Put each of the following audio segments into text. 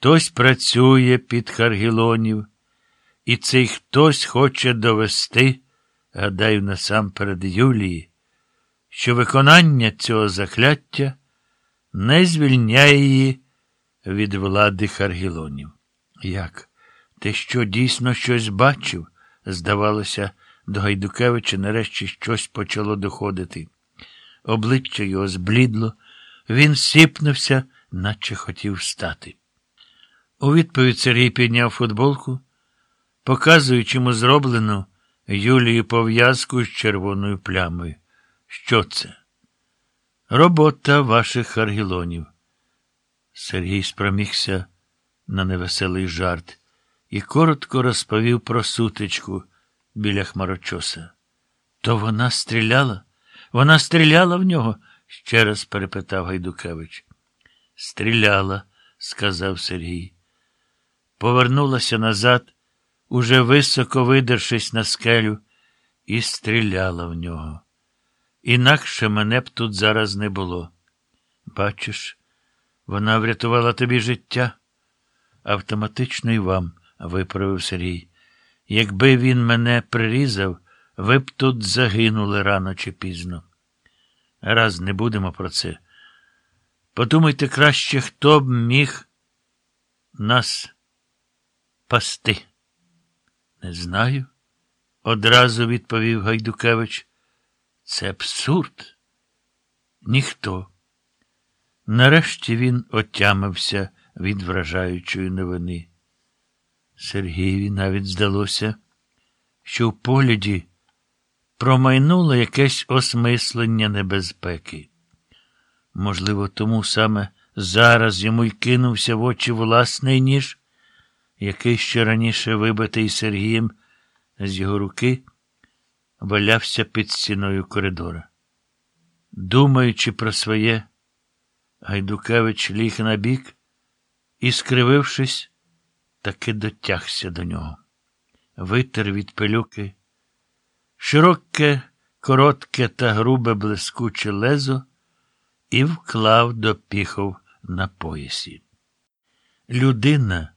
Хтось працює під Харгілонів, і цей хтось хоче довести, гадаю, насамперед Юлії, що виконання цього закляття не звільняє її від влади Харгілонів. Як? Ти що дійсно щось бачив? Здавалося, до Гайдукевича нарешті щось почало доходити. Обличчя його зблідло, він сіпнувся, наче хотів встати. У відповідь Сергій підняв футболку, показуючи йому зроблену Юлії пов'язку з червоною плямою. Що це? Робота ваших харгілонів. Сергій спромігся на невеселий жарт і коротко розповів про сутичку біля хмарочоса. То вона стріляла? Вона стріляла в нього? ще раз перепитав Гайдукевич. Стріляла, сказав Сергій. Повернулася назад, уже високо видершись на скелю, і стріляла в нього. Інакше мене б тут зараз не було. Бачиш, вона врятувала тобі життя. Автоматично й вам, виправив Сергій. Якби він мене прирізав, ви б тут загинули рано чи пізно. Раз не будемо про це. Подумайте краще, хто б міг нас пасти. Не знаю, одразу відповів Гайдукевич. Це абсурд. Ніхто. Нарешті він отямився від вражаючої новини. Сергієві навіть здалося, що в погляді промайнуло якесь осмислення небезпеки. Можливо, тому саме зараз йому й кинувся в очі власний ніж, який ще раніше вибитий Сергієм з його руки, валявся під стіною коридора. Думаючи про своє, Гайдукевич ліг на бік і, скривившись, таки дотягся до нього. Витер від пилюки, широке, коротке та грубе блискуче лезо і вклав до піхов на поясі. Людина,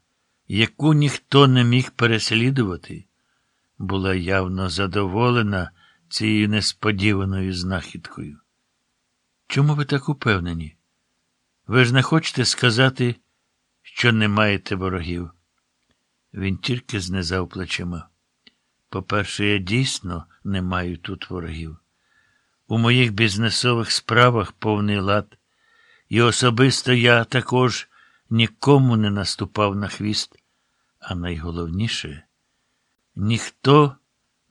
яку ніхто не міг переслідувати, була явно задоволена цією несподіваною знахідкою. Чому ви так упевнені? Ви ж не хочете сказати, що не маєте ворогів? Він тільки знизав плечима. По-перше, я дійсно не маю тут ворогів. У моїх бізнесових справах повний лад, і особисто я також нікому не наступав на хвіст, а найголовніше, ніхто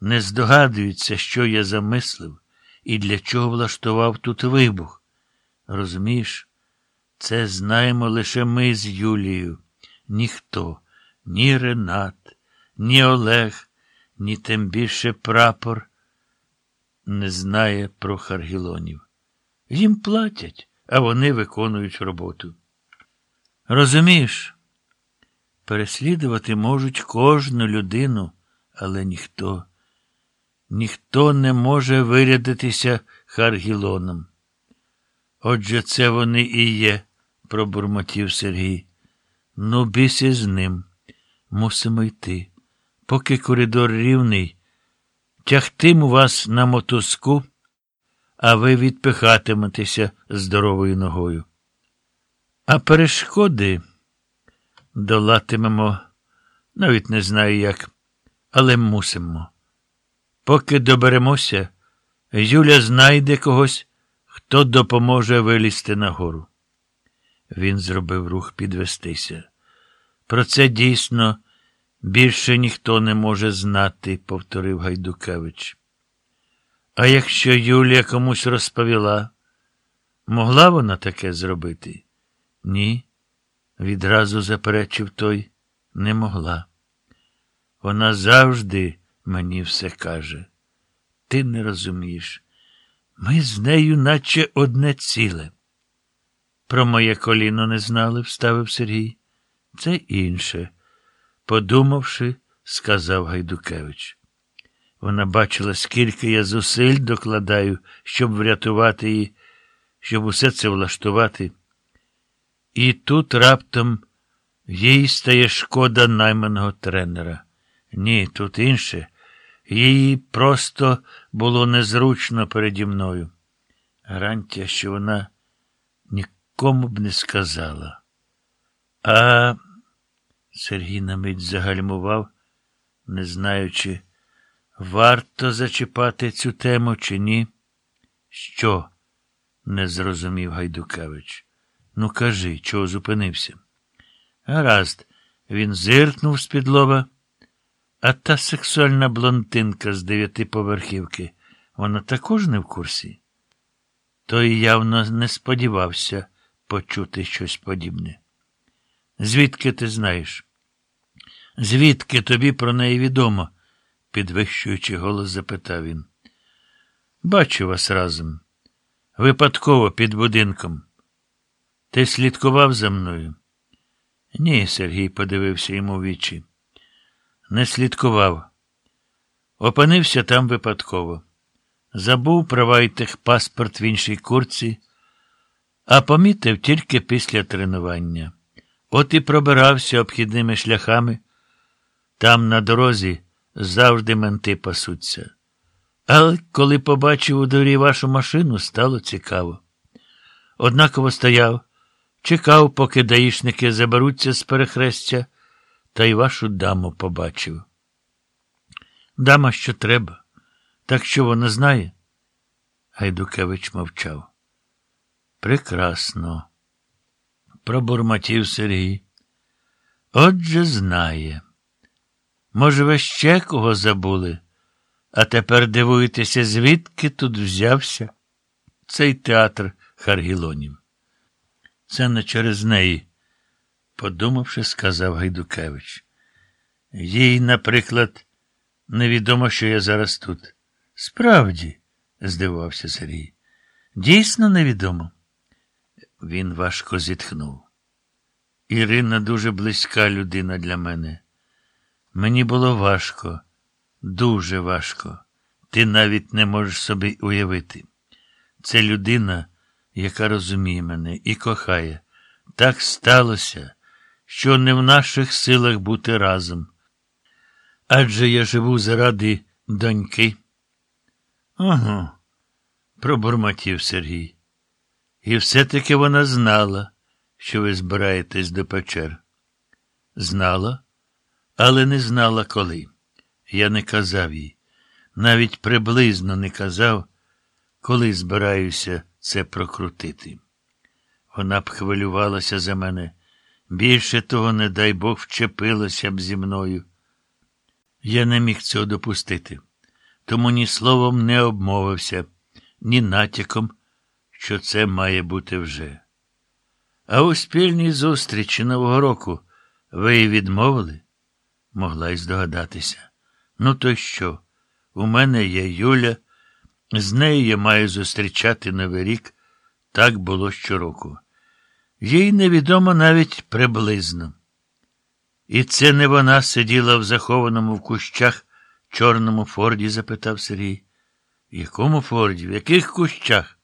не здогадується, що я замислив і для чого влаштував тут вибух. Розумієш, це знаємо лише ми з Юлією. Ніхто, ні Ренат, ні Олег, ні тим більше прапор не знає про Харгілонів. Їм платять, а вони виконують роботу. Розумієш, переслідувати можуть кожну людину, але ніхто, ніхто не може вирядитися Харгілоном. Отже, це вони і є, пробурмотів Сергій. Ну, бісі з ним. Мусимо йти. Поки коридор рівний, тягтиму вас на мотузку, а ви відпихатиметеся здоровою ногою. А перешкоди долатимемо, навіть не знаю як, але мусимо. Поки доберемося, Юля знайде когось, хто допоможе вилізти нагору. Він зробив рух підвестися. Про це дійсно більше ніхто не може знати, повторив Гайдукевич. А якщо Юлія комусь розповіла, могла вона таке зробити? Ні, відразу заперечив той, не могла. Вона завжди мені все каже. Ти не розумієш. Ми з нею, наче одне ціле. Про моє коліно не знали, вставив Сергій. Це інше. Подумавши, сказав Гайдукевич. Вона бачила, скільки я зусиль докладаю, щоб врятувати її, щоб усе це влаштувати. І тут раптом Їй стає шкода найманого тренера. Ні, тут інше. Їй просто було незручно переді мною. Гарантія, що вона нікому б не сказала. А Сергій на мить загальмував, не знаючи, варто зачіпати цю тему чи ні. Що? не зрозумів Гайдукевич. Ну, кажи, чого зупинився? Гаразд, він зиркнув з-під. А та сексуальна блондинка з дев'ятиповерхівки, вона також не в курсі? Той явно не сподівався почути щось подібне. Звідки ти знаєш? Звідки тобі про неї відомо? підвищуючи голос, запитав він. Бачу вас разом. Випадково під будинком. Ти слідкував за мною? Ні, Сергій подивився йому в вічі. Не слідкував. Опинився там випадково. Забув права й техпаспорт в іншій курці, а помітив тільки після тренування. От і пробирався обхідними шляхами. Там на дорозі завжди менти пасуться. Але коли побачив у дворі вашу машину, стало цікаво. Однаково стояв, чекав, поки даїшники заберуться з перехрестя, та й вашу даму побачив. Дама, що треба, так що вона знає? Гайдукевич мовчав. Прекрасно. Пробурмотів Сергій. Отже, знає. Може, ви ще кого забули? А тепер дивуєтеся, звідки тут взявся цей театр Харгілонів. Це не через неї, подумавши, сказав Гайдукевич. Їй, наприклад, невідомо, що я зараз тут. Справді, здивувався Сергій. Дійсно невідомо. Він важко зітхнув. Ірина дуже близька людина для мене. Мені було важко, дуже важко. Ти навіть не можеш собі уявити. Це людина, яка розуміє мене і кохає. Так сталося, що не в наших силах бути разом. Адже я живу заради доньки. Ага, пробурмотів Сергій. І все-таки вона знала, що ви збираєтесь до печер. Знала, але не знала коли. Я не казав їй, навіть приблизно не казав, коли збираюся це прокрутити. Вона б хвилювалася за мене. Більше того, не дай Бог, вчепилася б зі мною. Я не міг цього допустити, тому ні словом не обмовився, ні натяком, що це має бути вже. А у спільній зустрічі Нового року ви й відмовили? Могла й здогадатися. Ну, то що? У мене є Юля, з нею я маю зустрічати Новий рік. Так було щороку. Їй невідомо навіть приблизно. І це не вона сиділа в захованому в кущах чорному форді? запитав Сергій. В якому форді? В яких кущах?